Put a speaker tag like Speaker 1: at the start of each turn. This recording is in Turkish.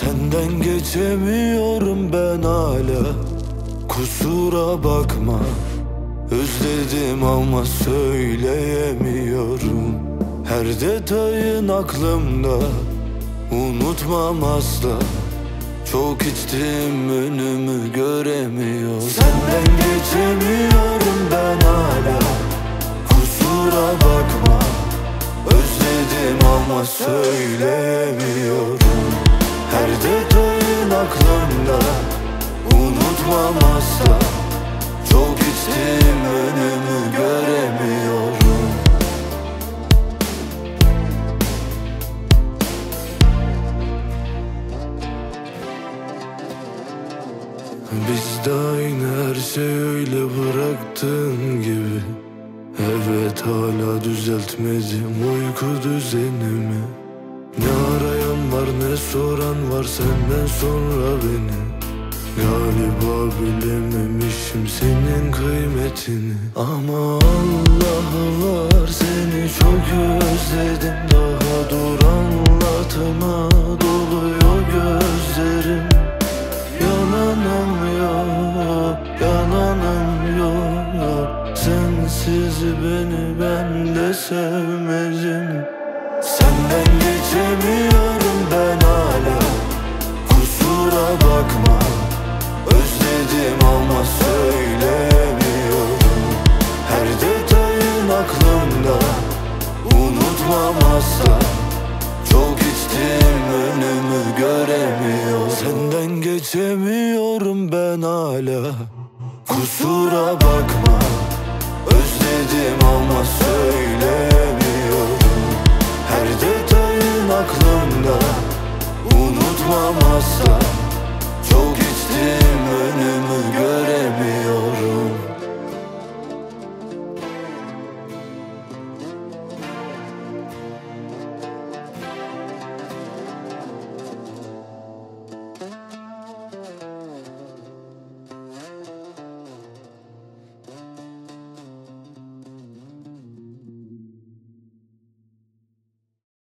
Speaker 1: Senden geçemiyorum ben hala. Kusura bakma. Özledim ama söyleyemiyorum. Her detayın aklımda. Unutmam asla. Çok içtim önümü göremiyorum. Senden geçemiyorum ben hala. Kusura bakma. Özledim ama söyleyemiyorum Detayın aklımda Unutmam asla. Çok içtim önümü göremiyorum. Biz de her şey öyle bıraktığın gibi. Evet hala düzeltmedim uyku düzenimi var ne soran var senden sonra beni? Galiba bilememişim senin kıymetini. Ama Allah var seni çok özledim. Daha dur anlatıma doluyor gözlerim. Yalanım yok, yalanım yok. Sensiz beni ben de sevmedim. Senden geçemiyorum geçemiyorum ben hala. Kusura bakma. Özledim ama söylemiyorum. Her detayın aklımda. Unutmam asla